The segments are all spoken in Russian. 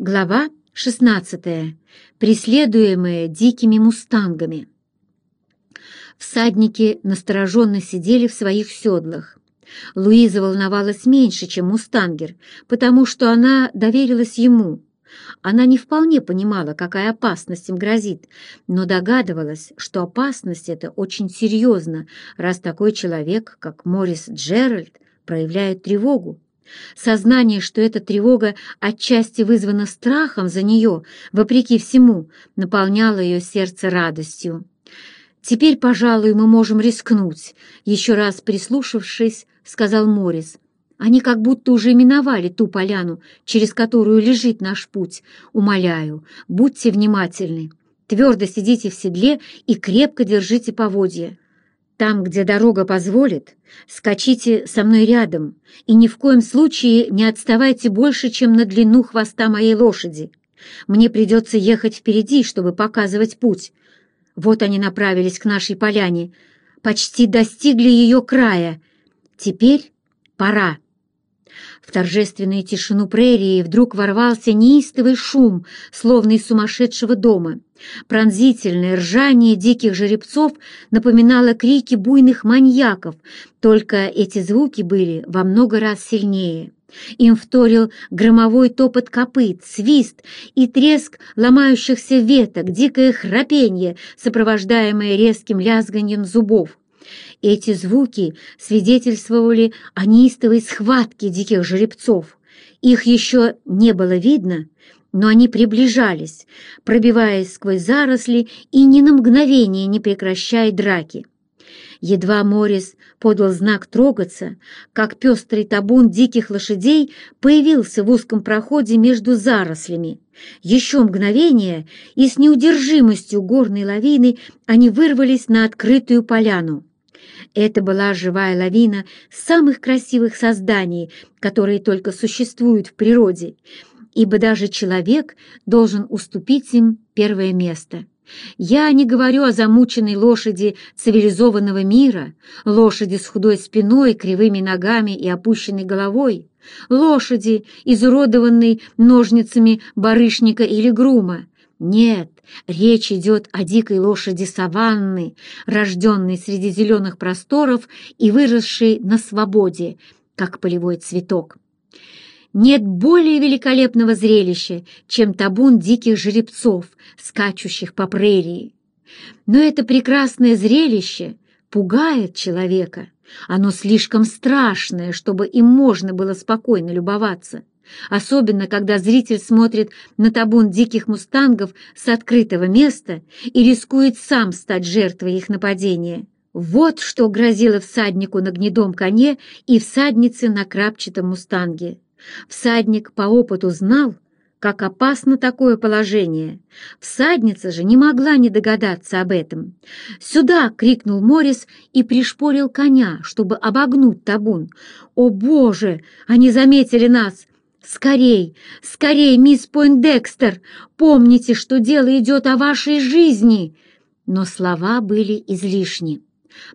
Глава 16. Преследуемые дикими мустангами. Всадники настороженно сидели в своих седлах. Луиза волновалась меньше, чем мустангер, потому что она доверилась ему. Она не вполне понимала, какая опасность им грозит, но догадывалась, что опасность эта очень серьезна, раз такой человек, как Морис Джеральд, проявляет тревогу. Сознание, что эта тревога отчасти вызвана страхом за нее, вопреки всему, наполняло ее сердце радостью. «Теперь, пожалуй, мы можем рискнуть», — еще раз прислушавшись, сказал Морис. «Они как будто уже миновали ту поляну, через которую лежит наш путь. Умоляю, будьте внимательны, твердо сидите в седле и крепко держите поводья. Там, где дорога позволит, скачите со мной рядом и ни в коем случае не отставайте больше, чем на длину хвоста моей лошади. Мне придется ехать впереди, чтобы показывать путь. Вот они направились к нашей поляне, почти достигли ее края. Теперь пора. В торжественную тишину прерии вдруг ворвался неистовый шум, словно из сумасшедшего дома. Пронзительное ржание диких жеребцов напоминало крики буйных маньяков, только эти звуки были во много раз сильнее. Им вторил громовой топот копыт, свист и треск ломающихся веток, дикое храпенье, сопровождаемое резким лязганьем зубов. Эти звуки свидетельствовали о неистовой схватке диких жеребцов. Их еще не было видно, но они приближались, пробиваясь сквозь заросли и ни на мгновение не прекращая драки. Едва Морис подал знак трогаться, как пестрый табун диких лошадей появился в узком проходе между зарослями. Еще мгновение, и с неудержимостью горной лавины они вырвались на открытую поляну. Это была живая лавина самых красивых созданий, которые только существуют в природе, ибо даже человек должен уступить им первое место. Я не говорю о замученной лошади цивилизованного мира, лошади с худой спиной, кривыми ногами и опущенной головой, лошади, изуродованной ножницами барышника или грума. Нет, речь идет о дикой лошади саванны, рожденной среди зеленых просторов и выросшей на свободе, как полевой цветок. Нет более великолепного зрелища, чем табун диких жеребцов, скачущих по прерии. Но это прекрасное зрелище пугает человека. Оно слишком страшное, чтобы им можно было спокойно любоваться. Особенно, когда зритель смотрит на табун диких мустангов с открытого места и рискует сам стать жертвой их нападения. Вот что грозило всаднику на гнедом коне и всаднице на крапчатом мустанге. Всадник по опыту знал, как опасно такое положение. Всадница же не могла не догадаться об этом. «Сюда!» — крикнул Морис и пришпорил коня, чтобы обогнуть табун. «О, Боже! Они заметили нас! Скорей! Скорей, мисс Пойндекстер! Помните, что дело идет о вашей жизни!» Но слова были излишни.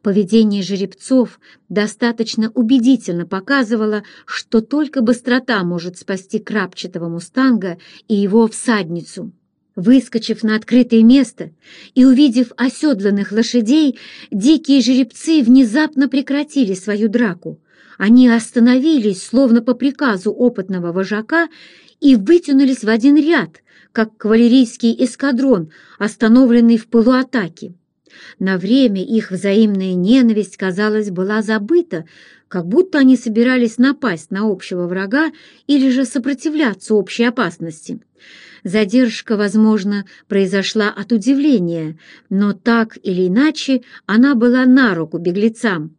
Поведение жеребцов достаточно убедительно показывало, что только быстрота может спасти крапчатого мустанга и его всадницу. Выскочив на открытое место и увидев оседланных лошадей, дикие жеребцы внезапно прекратили свою драку. Они остановились, словно по приказу опытного вожака, и вытянулись в один ряд, как кавалерийский эскадрон, остановленный в полуатаке. На время их взаимная ненависть, казалось, была забыта, как будто они собирались напасть на общего врага или же сопротивляться общей опасности. Задержка, возможно, произошла от удивления, но так или иначе она была на руку беглецам.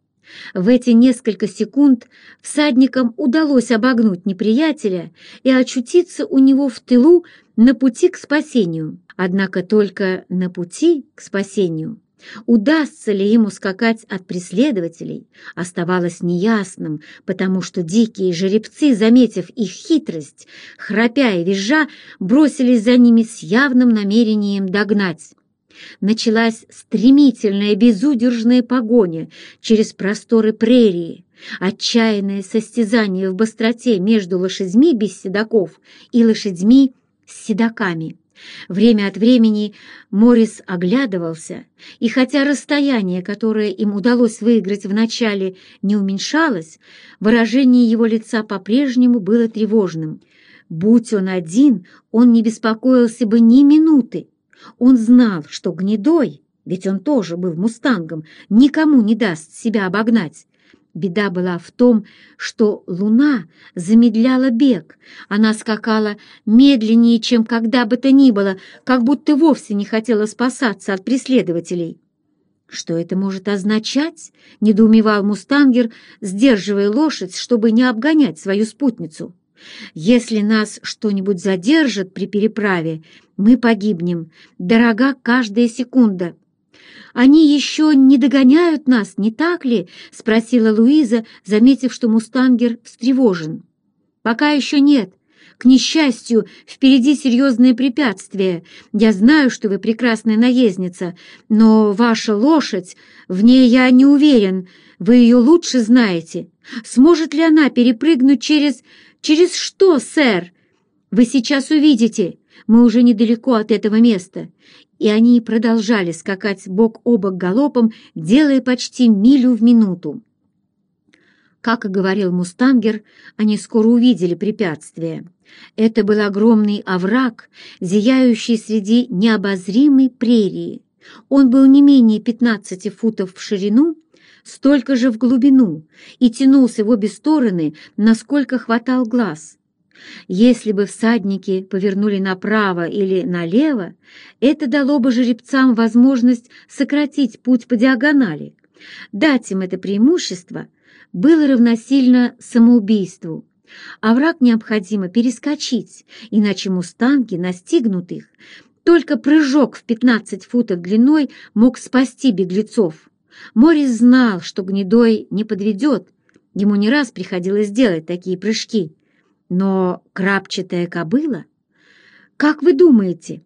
В эти несколько секунд всадникам удалось обогнуть неприятеля и очутиться у него в тылу на пути к спасению. Однако только на пути к спасению. Удастся ли ему скакать от преследователей, оставалось неясным, потому что дикие жеребцы, заметив их хитрость, храпя и визжа, бросились за ними с явным намерением догнать. Началась стремительная безудержная погоня через просторы прерии, отчаянное состязание в быстроте между лошадьми без седаков и лошадьми с седаками. Время от времени Морис оглядывался, и хотя расстояние, которое им удалось выиграть вначале, не уменьшалось, выражение его лица по-прежнему было тревожным. Будь он один, он не беспокоился бы ни минуты. Он знал, что гнедой, ведь он тоже был мустангом, никому не даст себя обогнать. Беда была в том, что луна замедляла бег. Она скакала медленнее, чем когда бы то ни было, как будто вовсе не хотела спасаться от преследователей. «Что это может означать?» — недоумевал Мустангер, сдерживая лошадь, чтобы не обгонять свою спутницу. «Если нас что-нибудь задержит при переправе, мы погибнем. Дорога каждая секунда». «Они еще не догоняют нас, не так ли?» — спросила Луиза, заметив, что мустангер встревожен. «Пока еще нет. К несчастью, впереди серьезные препятствия. Я знаю, что вы прекрасная наездница, но ваша лошадь, в ней я не уверен, вы ее лучше знаете. Сможет ли она перепрыгнуть через... Через что, сэр? Вы сейчас увидите. Мы уже недалеко от этого места и они продолжали скакать бок о бок галопом, делая почти милю в минуту. Как и говорил Мустангер, они скоро увидели препятствие. Это был огромный овраг, зияющий среди необозримой прерии. Он был не менее 15 футов в ширину, столько же в глубину, и тянулся в обе стороны, насколько хватал глаз. Если бы всадники повернули направо или налево, это дало бы жеребцам возможность сократить путь по диагонали. Дать им это преимущество было равносильно самоубийству. А враг необходимо перескочить, иначе мустанги настигнут их. Только прыжок в 15 футов длиной мог спасти беглецов. Морис знал, что гнедой не подведет. Ему не раз приходилось делать такие прыжки. Но крапчатая кобыла? Как вы думаете,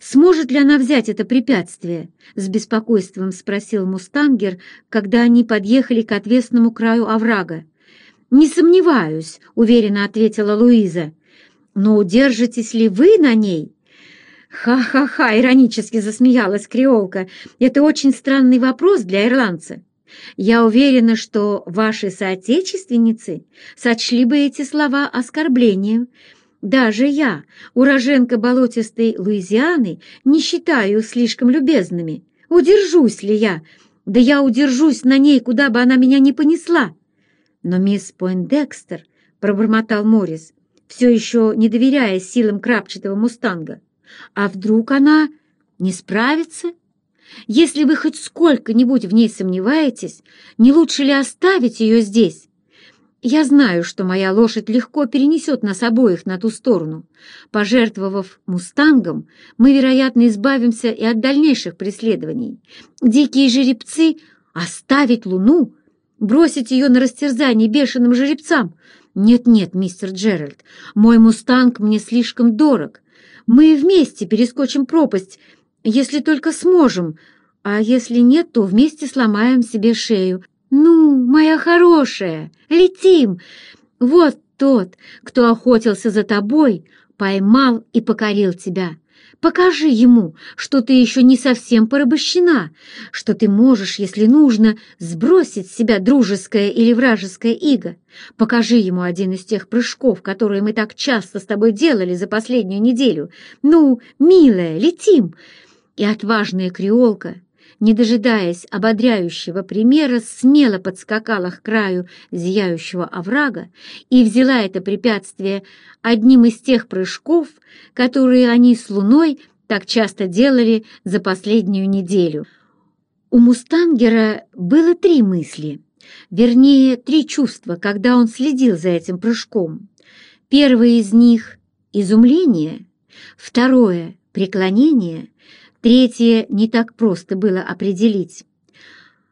сможет ли она взять это препятствие? С беспокойством спросил Мустангер, когда они подъехали к отвесному краю оврага. «Не сомневаюсь», — уверенно ответила Луиза. «Но удержитесь ли вы на ней?» «Ха-ха-ха!» — иронически засмеялась креолка. «Это очень странный вопрос для ирландца. Я уверена, что ваши соотечественницы сочли бы эти слова оскорблением. Даже я, уроженка болотистой Луизианы, не считаю слишком любезными. Удержусь ли я? Да я удержусь на ней, куда бы она меня не понесла. Но мисс Пойндекстер, — пробормотал Моррис, все еще не доверяя силам крапчатого мустанга, а вдруг она не справится? — если вы хоть сколько-нибудь в ней сомневаетесь, не лучше ли оставить ее здесь? Я знаю, что моя лошадь легко перенесет нас обоих на ту сторону. Пожертвовав мустангом, мы, вероятно, избавимся и от дальнейших преследований. Дикие жеребцы оставить луну, бросить ее на растерзание бешеным жеребцам. Нет-нет, мистер Джеральд, мой мустанг мне слишком дорог. Мы вместе перескочим пропасть если только сможем, а если нет, то вместе сломаем себе шею. Ну, моя хорошая, летим! Вот тот, кто охотился за тобой, поймал и покорил тебя. Покажи ему, что ты еще не совсем порабощена, что ты можешь, если нужно, сбросить с себя дружеское или вражеское иго. Покажи ему один из тех прыжков, которые мы так часто с тобой делали за последнюю неделю. Ну, милая, летим!» И отважная креолка, не дожидаясь ободряющего примера, смело подскакала к краю зияющего оврага и взяла это препятствие одним из тех прыжков, которые они с Луной так часто делали за последнюю неделю. У Мустангера было три мысли, вернее, три чувства, когда он следил за этим прыжком. Первое из них — изумление, второе — преклонение — Третье не так просто было определить.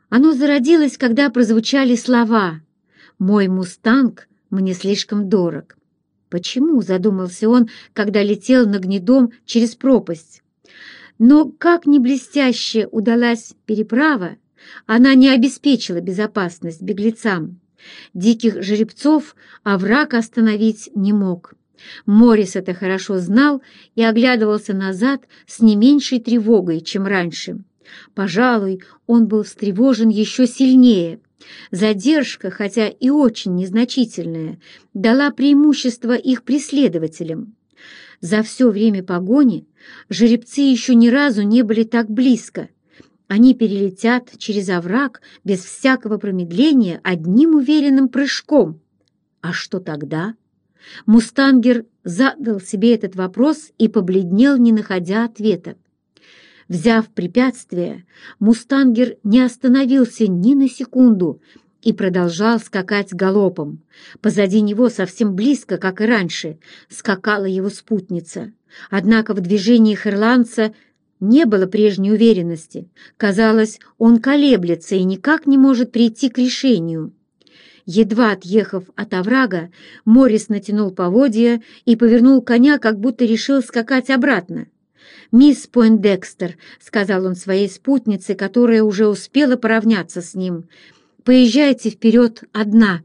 Оно зародилось, когда прозвучали слова «Мой мустанг мне слишком дорог». Почему, задумался он, когда летел на гнедом через пропасть. Но как ни блестяще удалась переправа, она не обеспечила безопасность беглецам. Диких жеребцов овраг остановить не мог. Морис это хорошо знал и оглядывался назад с не меньшей тревогой, чем раньше. Пожалуй, он был встревожен еще сильнее. Задержка, хотя и очень незначительная, дала преимущество их преследователям. За все время погони жеребцы еще ни разу не были так близко. Они перелетят через овраг без всякого промедления одним уверенным прыжком. А что тогда? Мустангер задал себе этот вопрос и побледнел, не находя ответа. Взяв препятствие, мустангер не остановился ни на секунду и продолжал скакать галопом. Позади него совсем близко, как и раньше, скакала его спутница. Однако в движениях ирландца не было прежней уверенности. Казалось, он колеблется и никак не может прийти к решению. Едва отъехав от оврага, Морис натянул поводья и повернул коня, как будто решил скакать обратно. «Мисс Пойндекстер», — сказал он своей спутнице, которая уже успела поравняться с ним, — «поезжайте вперед одна».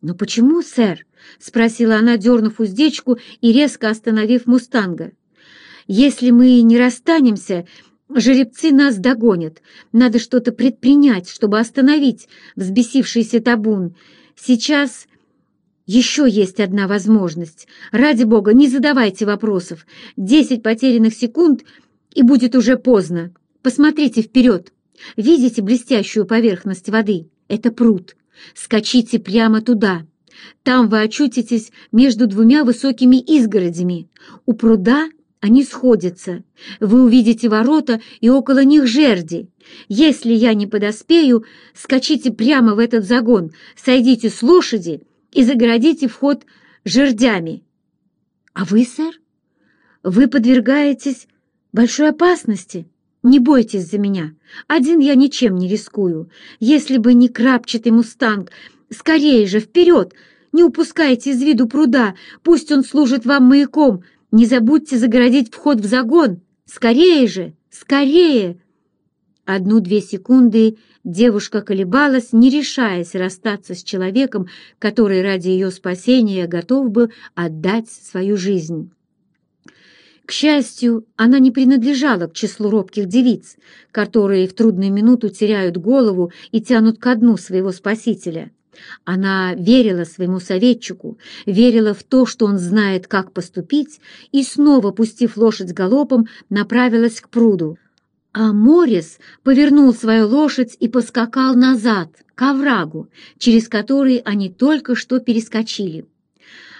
«Но почему, сэр?» — спросила она, дернув уздечку и резко остановив мустанга. «Если мы не расстанемся, жеребцы нас догонят. Надо что-то предпринять, чтобы остановить взбесившийся табун. Сейчас еще есть одна возможность. Ради бога, не задавайте вопросов. Десять потерянных секунд, и будет уже поздно. Посмотрите вперед. Видите блестящую поверхность воды? Это пруд. Скачите прямо туда. Там вы очутитесь между двумя высокими изгородями. У пруда они сходятся. Вы увидите ворота и около них жерди. Если я не подоспею, скачите прямо в этот загон, сойдите с лошади и загородите вход жердями. А вы, сэр, вы подвергаетесь большой опасности. Не бойтесь за меня. Один я ничем не рискую. Если бы не крапчатый мустанг, скорее же, вперед! Не упускайте из виду пруда, пусть он служит вам маяком. Не забудьте загородить вход в загон. Скорее же, скорее!» Одну-две секунды девушка колебалась, не решаясь расстаться с человеком, который ради ее спасения готов был отдать свою жизнь. К счастью, она не принадлежала к числу робких девиц, которые в трудную минуту теряют голову и тянут ко дну своего спасителя. Она верила своему советчику, верила в то, что он знает, как поступить, и снова, пустив лошадь галопом, направилась к пруду. А Морис повернул свою лошадь и поскакал назад, к оврагу, через который они только что перескочили.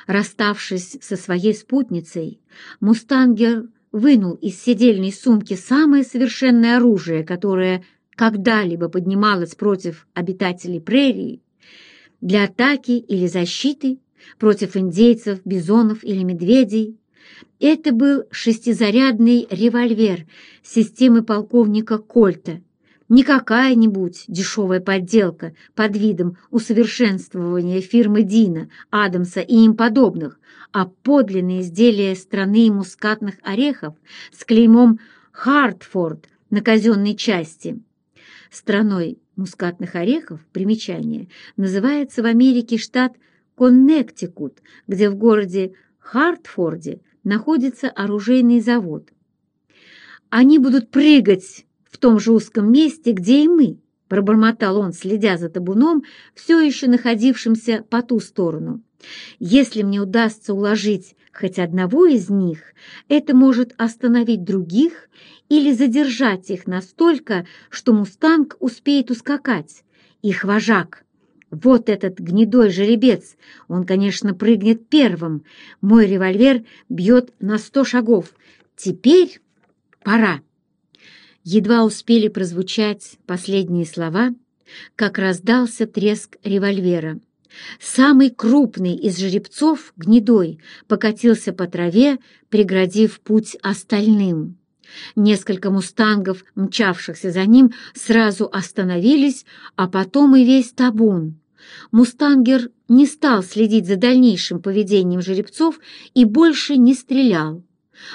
Расставшись со своей спутницей, Мустангер вынул из седельной сумки самое совершенное оружие, которое когда-либо поднималось против обитателей прерии, для атаки или защиты против индейцев, бизонов или медведей, это был шестизарядный револьвер системы полковника Кольта, не какая-нибудь дешевая подделка под видом усовершенствования фирмы Дина, Адамса и им подобных, а подлинное изделие страны мускатных орехов с клеймом «Хартфорд» на казенной части. Страной мускатных орехов, примечание, называется в Америке штат Коннектикут, где в городе Хартфорде находится оружейный завод. Они будут прыгать в том же узком месте, где и мы, пробормотал он, следя за табуном, все еще находившимся по ту сторону. Если мне удастся уложить хоть одного из них, это может остановить других или задержать их настолько, что «Мустанг» успеет ускакать. Их вожак — вот этот гнедой жеребец, он, конечно, прыгнет первым. Мой револьвер бьет на сто шагов. Теперь пора. Едва успели прозвучать последние слова, как раздался треск револьвера. Самый крупный из жеребцов, гнедой, покатился по траве, преградив путь остальным. Несколько мустангов, мчавшихся за ним, сразу остановились, а потом и весь табун. Мустангер не стал следить за дальнейшим поведением жеребцов и больше не стрелял.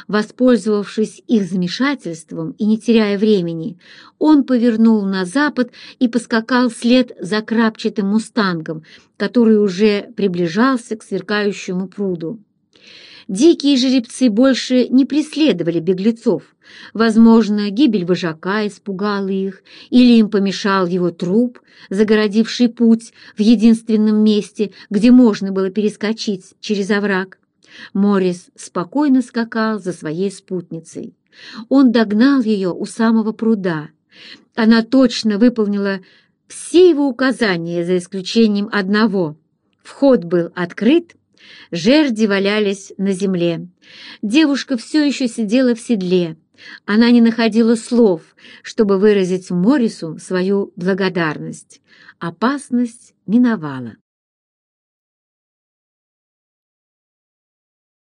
Воспользовавшись их замешательством и не теряя времени, он повернул на запад и поскакал вслед за крапчатым мустангом, который уже приближался к сверкающему пруду. Дикие жеребцы больше не преследовали беглецов. Возможно, гибель вожака испугала их, или им помешал его труп, загородивший путь в единственном месте, где можно было перескочить через овраг. Морис спокойно скакал за своей спутницей. Он догнал ее у самого пруда. Она точно выполнила все его указания, за исключением одного. Вход был открыт, жерди валялись на земле. Девушка все еще сидела в седле. Она не находила слов, чтобы выразить Морису свою благодарность. Опасность миновала.